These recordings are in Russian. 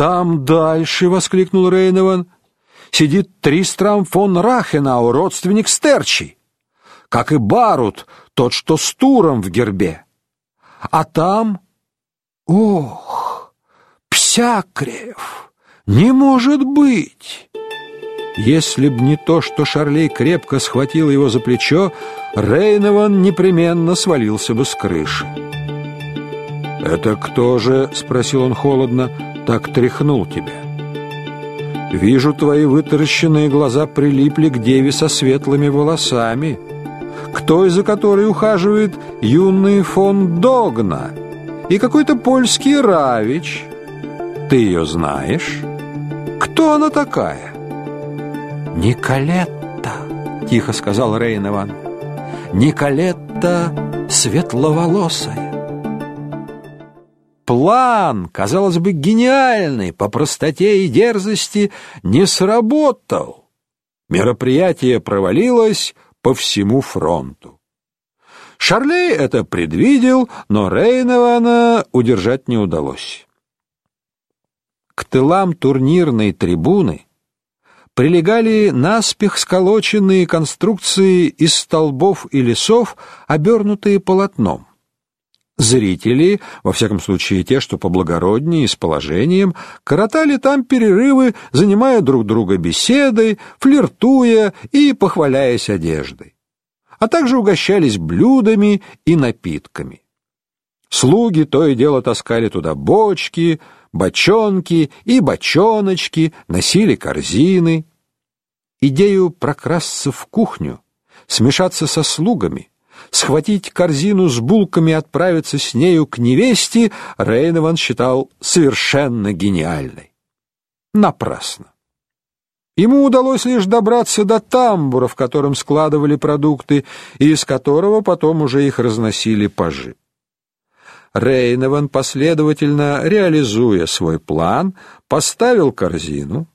Там дальше, воскликнул Рейнован, сидит Тристрам фон Рахенау, родственник Стерчи, как и Барут, тот, что с Туром в гербе. А там, ох, Псякрев, не может быть. Если б не то, что Шарлей крепко схватил его за плечо, Рейнован непременно свалился бы с крыши. «Это кто же?» — спросил он холодно так тряхнул тебя? Вижу, твои вытаращенные глаза прилипли к деве со светлыми волосами, к той, за которой ухаживает юный фон Догна и какой-то польский Равич. Ты ее знаешь? Кто она такая? Николетта, тихо сказал Рейнован. Николетта светловолосая. План, казалось бы, гениальный по простоте и дерзости, не сработал. Мероприятие провалилось по всему фронту. Шарлей это предвидел, но Рейнована удержать не удалось. К тылам турнирной трибуны прилегали наспех сколоченные конструкции из столбов и лесов, обернутые полотном. Зрители, во всяком случае те, что поблагороднее и с положением, коротали там перерывы, занимая друг друга беседой, флиртуя и похваляясь одеждой, а также угощались блюдами и напитками. Слуги то и дело таскали туда бочки, бочонки и бочоночки, носили корзины. Идею прокрасться в кухню, смешаться со слугами, схватить корзину с булками и отправиться с нею к невесте Рейнован считал совершенно гениальной. Напрасно. Ему удалось лишь добраться до тамбура, в котором складывали продукты, и из которого потом уже их разносили пажи. Рейнован, последовательно реализуя свой план, поставил корзину,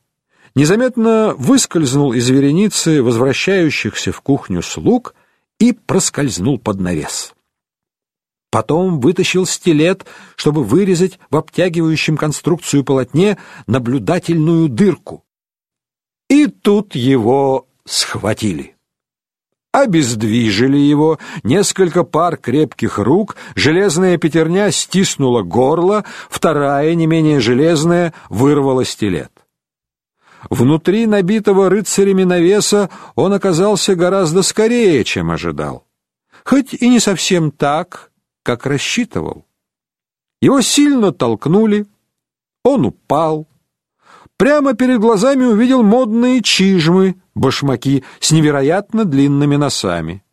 незаметно выскользнул из вереницы возвращающихся в кухню слуг и проскользнул под навес. Потом вытащил стилет, чтобы вырезать в обтягивающем конструкцию полотне наблюдательную дырку. И тут его схватили. Обездвижили его, несколько пар крепких рук, железная пятерня стиснула горло, вторая, не менее железная, вырвала стилет. Внутри набитого рыцарями навеса он оказался гораздо скорее, чем ожидал. Хоть и не совсем так, как рассчитывал. Его сильно толкнули, он упал. Прямо перед глазами увидел модные чижмы, башмаки с невероятно длинными носами.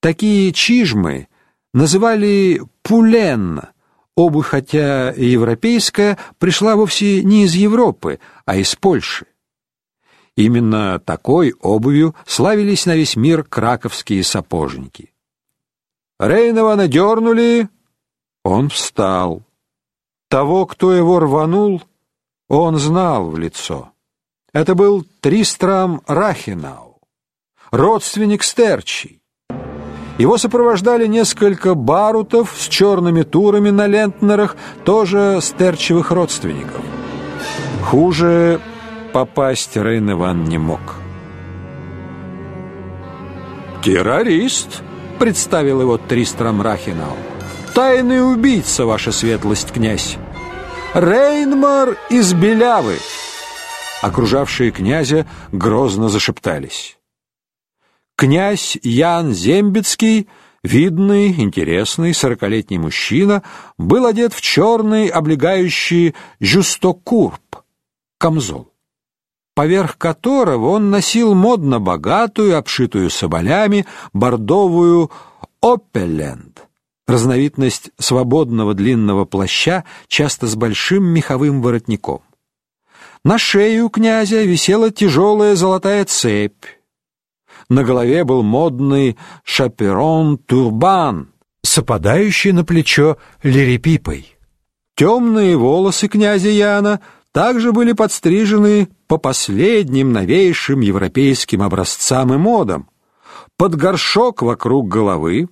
Такие чижмы называли пулен — Обувь, хотя и европейская, пришла вовсе не из Европы, а из Польши. Именно такой обувью славились на весь мир краковские сапожники. Рейнова надернули, он встал. Того, кто его рванул, он знал в лицо. Это был Тристрам Рахинау, родственник Стерчий. Его сопровождали несколько барутов с черными турами на лентнерах, тоже стерчевых родственников. Хуже попасть Рейн Иван не мог. «Террорист!» — представил его Тристрам Рахинау. «Тайный убийца, ваша светлость, князь! Рейнмар из Белявы!» Окружавшие князя грозно зашептались. Князь Ян Зембицкий, видный, интересный, сорокалетний мужчина, был одет в черный, облегающий жюстокурп, камзол, поверх которого он носил модно богатую, обшитую соболями, бордовую опеленд, разновидность свободного длинного плаща, часто с большим меховым воротником. На шее у князя висела тяжелая золотая цепь, на голове был модный шаперон-турбан с опадающей на плечо лирипипой. Темные волосы князя Яна также были подстрижены по последним новейшим европейским образцам и модам. Под горшок вокруг головы,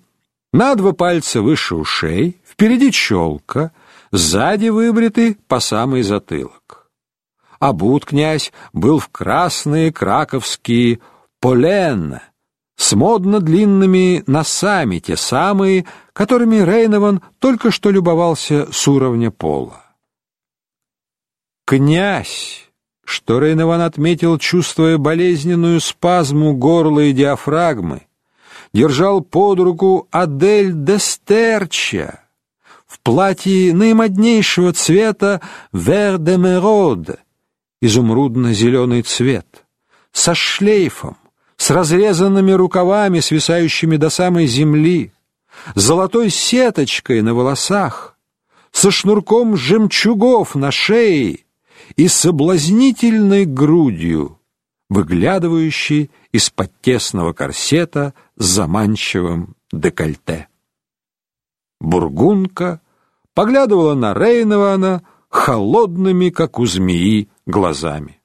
на два пальца выше ушей, впереди челка, сзади выбриты по самый затылок. Обут князь был в красные краковские полен с модно длинными носами, те самые, которыми Рейнован только что любовался с уровня пола. Князь, что Рейнован отметил, чувствуя болезненную спазму горла и диафрагмы, держал под руку Адель де Стерча в платье наимоднейшего цвета вер де мерод, изумрудно-зеленый цвет, со шлейфом, с разрезанными рукавами, свисающими до самой земли, золотой сеточкой на волосах, со шнурком жемчугов на шее и соблазнительной грудью, выглядывающей из-под тесного корсета с заманчивым декольте. Бургунка поглядывала на Рейнована холодными, как у змеи, глазами.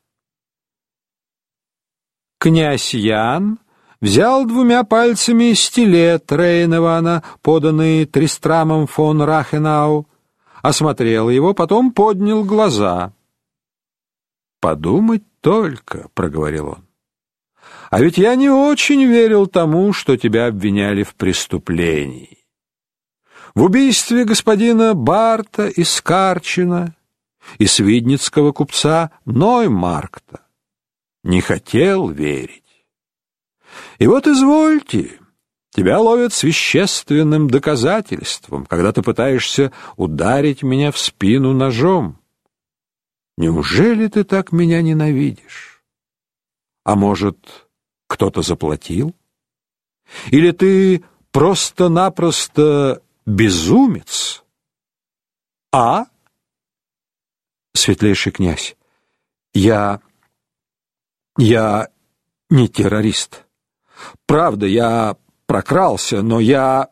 Князь Ян взял двумя пальцами стилет Рейнована, поданный Тристрамом фон Рахенау, осмотрел его, потом поднял глаза. «Подумать только», — проговорил он. «А ведь я не очень верил тому, что тебя обвиняли в преступлении. В убийстве господина Барта из Карчина и свидницкого купца Ноймаркта. Не хотел верить. И вот извольте, тебя ловят с вещественным доказательством, когда ты пытаешься ударить меня в спину ножом. Неужели ты так меня ненавидишь? А может, кто-то заплатил? Или ты просто-напросто безумец? А? Светлейший князь, я... я не террорист. Правда, я прокрался, но я...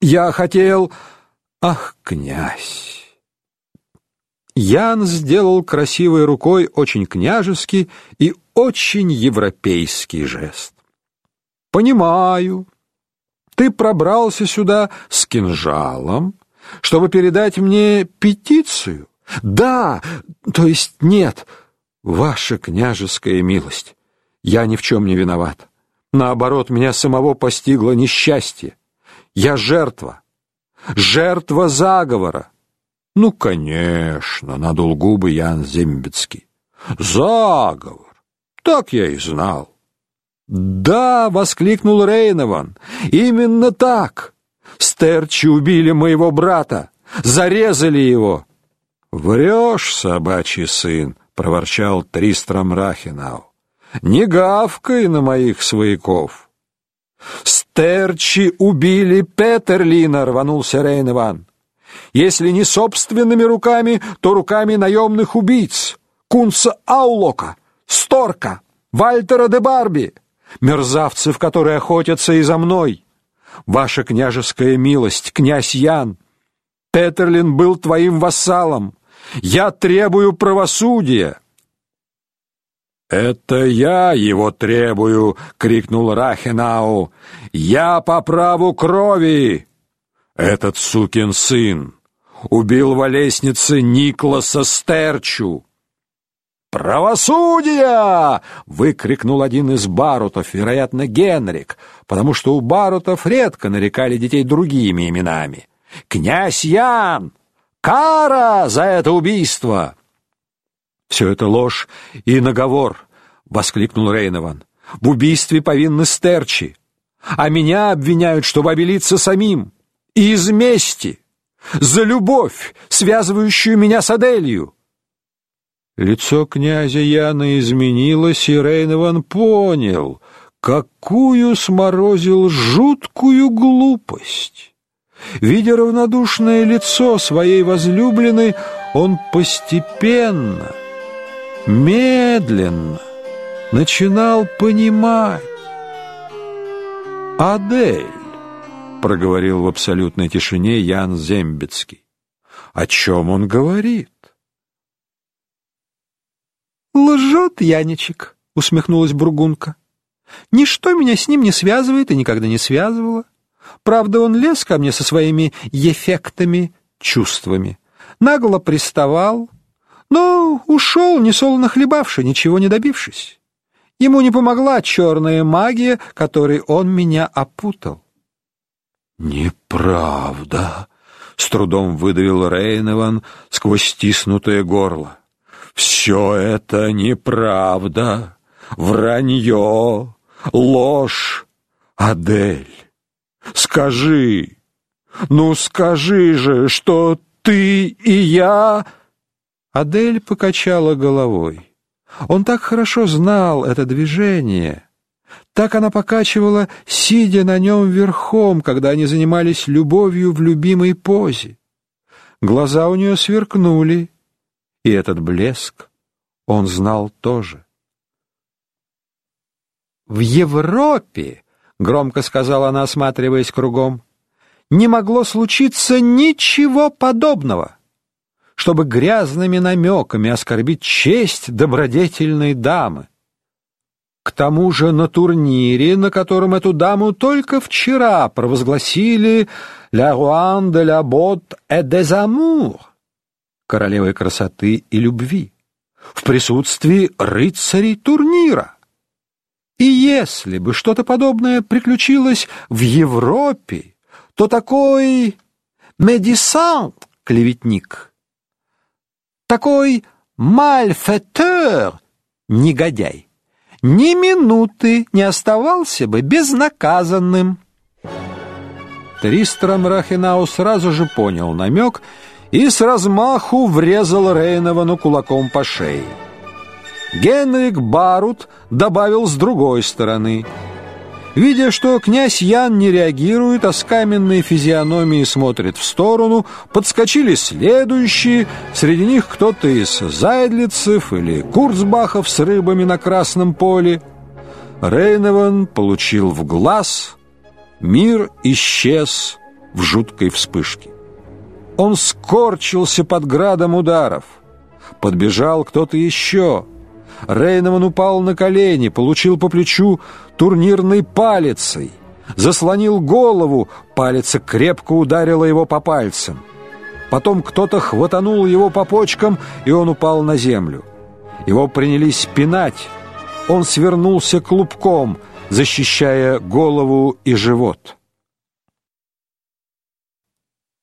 я хотел... Ах, князь! Ян сделал красивой рукой очень княжеский и очень европейский жест. «Понимаю. Ты пробрался сюда с кинжалом, чтобы передать мне петицию? Да, то есть нет, ваша княжеская милость. Я ни в чем не виноват. Наоборот, меня самого постигло несчастье. Я жертва. Жертва заговора. Ну, конечно, надул губы Ян Зембецкий. Заговор. Так я и знал. Да, воскликнул Рейнован. Именно так. Стерчи убили моего брата, зарезали его. Врешь, собачий сын, проворчал Тристром Рахинау. Не гавкай на моих свояков. Стерчи убили Петерлина, рванулся Рейнован. Если не собственными руками, то руками наемных убийц. Кунца Аулока, Сторка, Вальтера де Барби, мерзавцев, которые охотятся и за мной. Ваша княжеская милость, князь Ян, Петерлин был твоим вассалом. Я требую правосудия. Это я его требую, крикнул Рахенау. Я по праву крови. Этот сукин сын убил во лестнице Никласа Стерчу. «Правосудие!» — выкрикнул один из барутов, вероятно, Генрик, потому что у барутов редко нарекали детей другими именами. «Князь Ян! Кара за это убийство!» «Все это ложь и наговор!» — воскликнул Рейнован. «В убийстве повинны Стерчи, а меня обвиняют, чтобы обелиться самим, и из мести, за любовь, связывающую меня с Аделью!» Лицо князя Яна изменилось, и Рейнован понял, какую сморозил жуткую глупость. Видя равнодушное лицо своей возлюбленной, он постепенно, медленно начинал понимать. «Адель», — проговорил в абсолютной тишине Ян Зембецкий, — «о чем он говорит?» «Лжет Яничек», — усмехнулась Бургунка. «Ничто меня с ним не связывает и никогда не связывало. Правда, он лез ко мне со своими эффектами, чувствами. нагло приставал, но ушел, несолоно хлебавши, ничего не добившись. Ему не помогла черная магия, которой он меня опутал. «Неправда!» — с трудом выдавил Рейнован сквозь стиснутое горло. «Все это неправда, вранье, ложь. Адель, скажи, ну скажи же, что ты и я...» Адель покачала головой. Он так хорошо знал это движение. Так она покачивала, сидя на нем верхом, когда они занимались любовью в любимой позе. Глаза у нее сверкнули, и этот блеск он знал тоже. «В Европе», — громко сказала она, осматриваясь кругом, — «не могло случиться ничего подобного» чтобы грязными намеками оскорбить честь добродетельной дамы. К тому же на турнире, на котором эту даму только вчера провозгласили «La Rouen de la Botte et des Amours» — королевой красоты и любви, в присутствии рыцарей турнира. И если бы что-то подобное приключилось в Европе, то такой «медисан» — клеветник — такой мальфетер, негодяй, ни минуты не оставался бы безнаказанным. Тристром Рахинау сразу же понял намек и с размаху врезал Рейновану кулаком по шее. Генрик Барут добавил с другой стороны — Видя, что князь Ян не реагирует, а с каменной физиономией смотрит в сторону, подскочили следующие, среди них кто-то из Зайдлицев или Курцбахов с рыбами на Красном поле. Рейнован получил в глаз, мир исчез в жуткой вспышке. Он скорчился под градом ударов. Подбежал кто-то еще — Рейнован упал на колени, получил по плечу турнирной палицей, заслонил голову, палица крепко ударила его по пальцам. Потом кто-то хватанул его по почкам, и он упал на землю. Его принялись пинать. Он свернулся клубком, защищая голову и живот.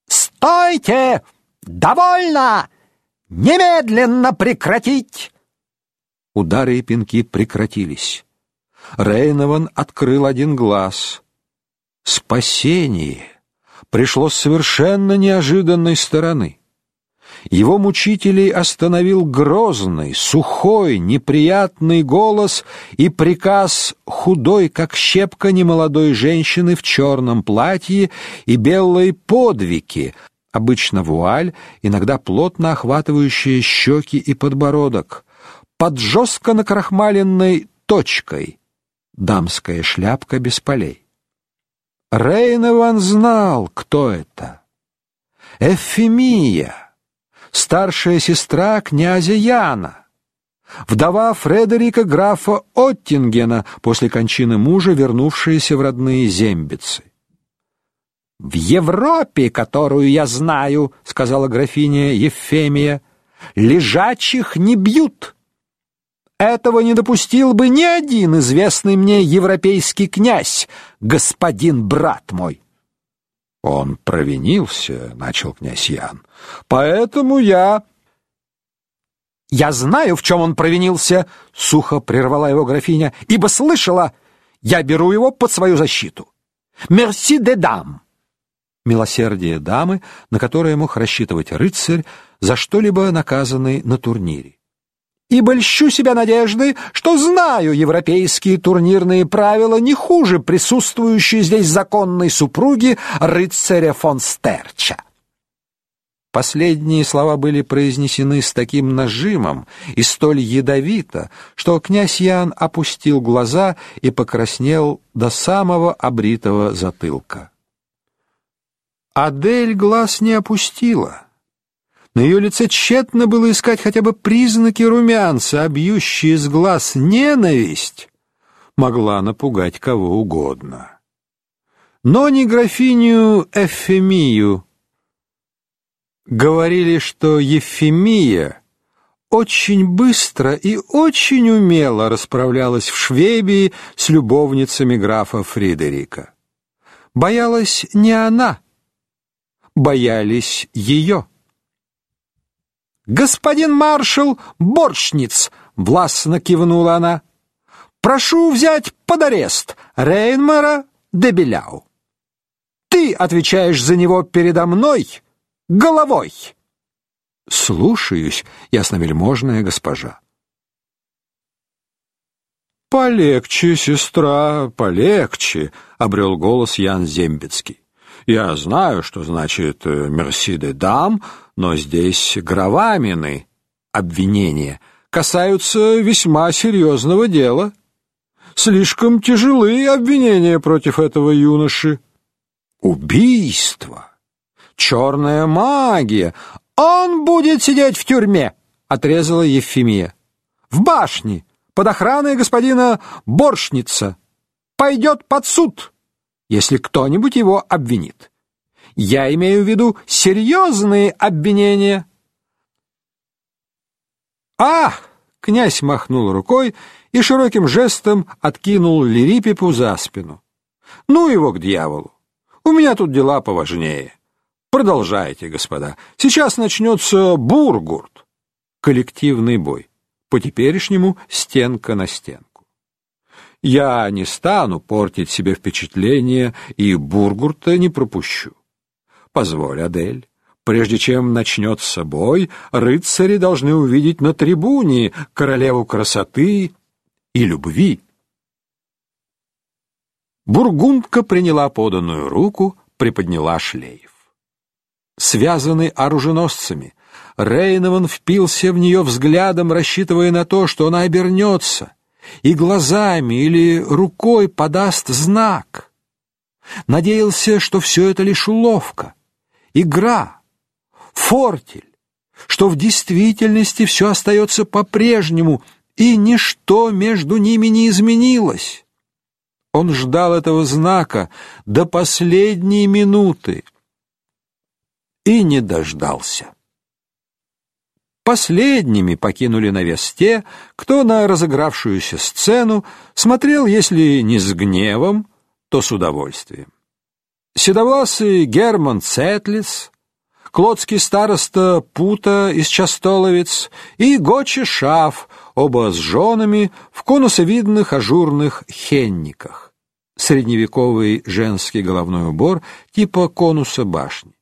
«Стойте! Довольно! Немедленно прекратить!» Удары и пинки прекратились. Рейнован открыл один глаз. Спасение пришло с совершенно неожиданной стороны. Его мучителей остановил грозный, сухой, неприятный голос и приказ худой, как щепка немолодой женщины в черном платье и белой подвике, обычно вуаль, иногда плотно охватывающая щеки и подбородок, под жестко накрахмаленной точкой, дамская шляпка без полей. Рейн знал, кто это. Эфемия, старшая сестра князя Яна, вдова Фредерика графа Оттингена, после кончины мужа, вернувшаяся в родные зембицы. «В Европе, которую я знаю, — сказала графиня Ефемия, — лежачих не бьют, этого не допустил бы ни один известный мне европейский князь, господин брат мой. Он провинился, начал князь Ян. Поэтому я Я знаю, в чем он провинился, сухо прервала его графиня, ибо слышала, я беру его под свою защиту. Мерси де дам. Милосердие дамы, на которое мог рассчитывать рыцарь, за что-либо наказанный на турнире и больщу себя надеждой, что знаю европейские турнирные правила не хуже присутствующей здесь законной супруги рыцаря фон Стерча. Последние слова были произнесены с таким нажимом и столь ядовито, что князь Ян опустил глаза и покраснел до самого обритого затылка. Адель глаз не опустила. На ее лице тщетно было искать хотя бы признаки румянца, а бьющие из глаз ненависть могла напугать кого угодно. Но не графиню Эфемию. Говорили, что Ефимия очень быстро и очень умело расправлялась в Швебии с любовницами графа Фридерика. Боялась не она, боялись ее. «Господин маршал Боршниц!» — властно кивнула она. «Прошу взять под арест Рейнмара де Беляу. Ты отвечаешь за него передо мной головой!» «Слушаюсь, ясновельможная госпожа». «Полегче, сестра, полегче», — обрел голос Ян Зембецкий. «Я знаю, что значит э, «мерси де дам», но здесь гравамины, обвинения, касаются весьма серьезного дела. Слишком тяжелые обвинения против этого юноши. Убийство, черная магия, он будет сидеть в тюрьме, отрезала Евфимия. В башне, под охраной господина Боршница. Пойдет под суд, если кто-нибудь его обвинит. Я имею в виду серьезные обвинения. А, князь махнул рукой и широким жестом откинул Лирипипу за спину. Ну его к дьяволу. У меня тут дела поважнее. Продолжайте, господа. Сейчас начнется бургурт. Коллективный бой. По-теперешнему стенка на стенку. Я не стану портить себе впечатление и бургурта не пропущу. Позволь, Адель. Прежде чем начнется бой, рыцари должны увидеть на трибуне королеву красоты и любви. Бургундка приняла поданную руку, приподняла шлейф связанный оруженосцами. Рейнован впился в нее взглядом, рассчитывая на то, что она обернется и глазами или рукой подаст знак. Надеялся, что все это лишь уловка, игра, фортель, что в действительности все остается по-прежнему, и ничто между ними не изменилось. Он ждал этого знака до последней минуты и не дождался. Последними покинули навес те, кто на разыгравшуюся сцену смотрел, если не с гневом, то с удовольствием. Седовласый Герман Цетлиц, клодский староста Пута из Частоловец и Гочи Шаф, оба с женами в конусовидных ажурных хенниках. Средневековый женский головной убор типа конуса башни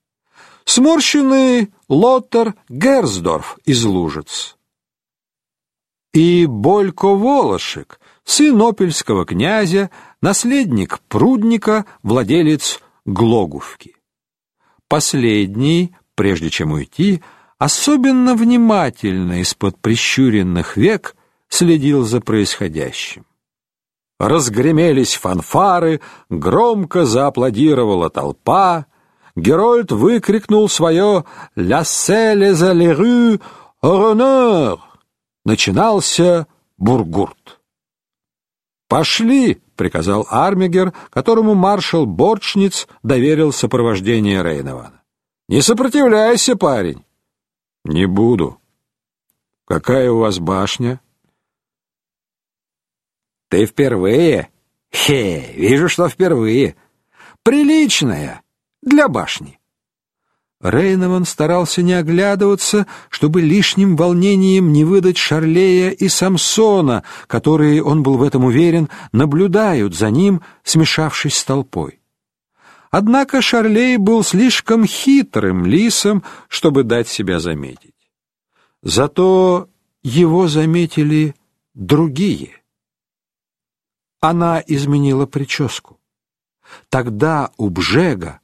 сморщенный Лоттер Герсдорф из Лужиц. И Болько Волошек, сын опельского князя, наследник прудника, владелец Глогувки. Последний, прежде чем уйти, особенно внимательно из-под прищуренных век следил за происходящим. Разгремелись фанфары, громко зааплодировала толпа, Герольд выкрикнул свое «La selle за les rues, Начинался бургурт. «Пошли!» — приказал Армигер, которому маршал Борчниц доверил сопровождение Рейнована. «Не сопротивляйся, парень!» «Не буду. Какая у вас башня?» «Ты впервые?» «Хе, вижу, что впервые. Приличная!» Для башни. Рейнован старался не оглядываться, чтобы лишним волнением не выдать Шарлея и Самсона, которые, он был в этом уверен, наблюдают за ним, смешавшись с толпой. Однако Шарлей был слишком хитрым лисом, чтобы дать себя заметить. Зато его заметили другие. Она изменила прическу. Тогда у Бжега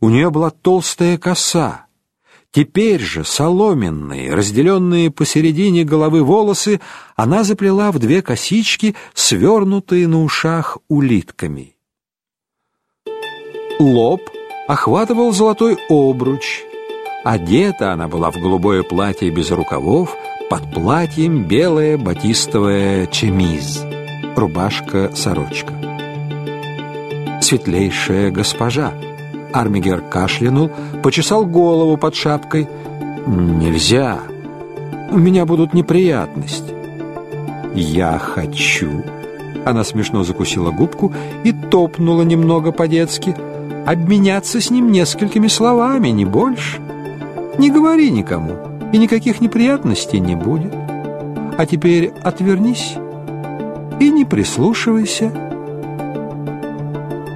у нее была толстая коса. Теперь же соломенные, разделенные посередине головы волосы, она заплела в две косички, свернутые на ушах улитками. Лоб охватывал золотой обруч. Одета она была в голубое платье без рукавов, под платьем белая батистовая чемиз, рубашка-сорочка. Светлейшая госпожа — Армигер кашлянул, почесал голову под шапкой. «Нельзя. У меня будут неприятности». «Я хочу». Она смешно закусила губку и топнула немного по-детски. «Обменяться с ним несколькими словами, не больше. Не говори никому, и никаких неприятностей не будет. А теперь отвернись и не прислушивайся».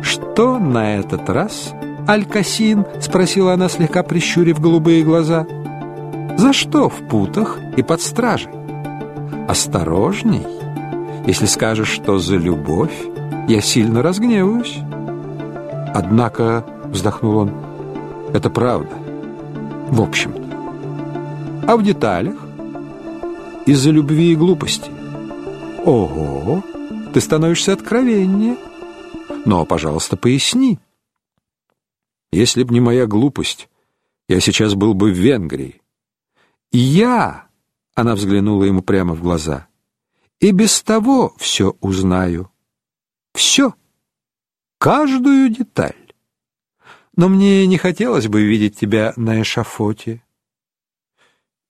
«Что на этот раз?» Алькасин?» — спросила она, слегка прищурив голубые глаза. «За что в путах и под стражей?» «Осторожней. Если скажешь, что за любовь, я сильно разгневаюсь». «Однако», — вздохнул он, — «это правда. В общем-то. А в деталях? Из-за любви и глупости. Ого, ты становишься откровеннее. Но, пожалуйста, поясни». Если б не моя глупость, я сейчас был бы в Венгрии. И я, она взглянула ему прямо в глаза, и без того все узнаю. Все. Каждую деталь. Но мне не хотелось бы видеть тебя на эшафоте.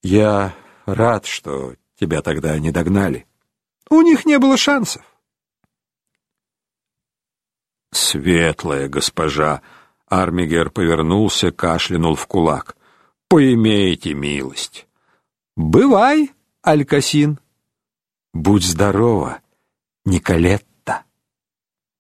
Я рад, что тебя тогда не догнали. У них не было шансов. Светлая госпожа, Армигер повернулся, кашлянул в кулак. «Поимейте милость!» «Бывай, Алькасин!» «Будь здорова, Николет!»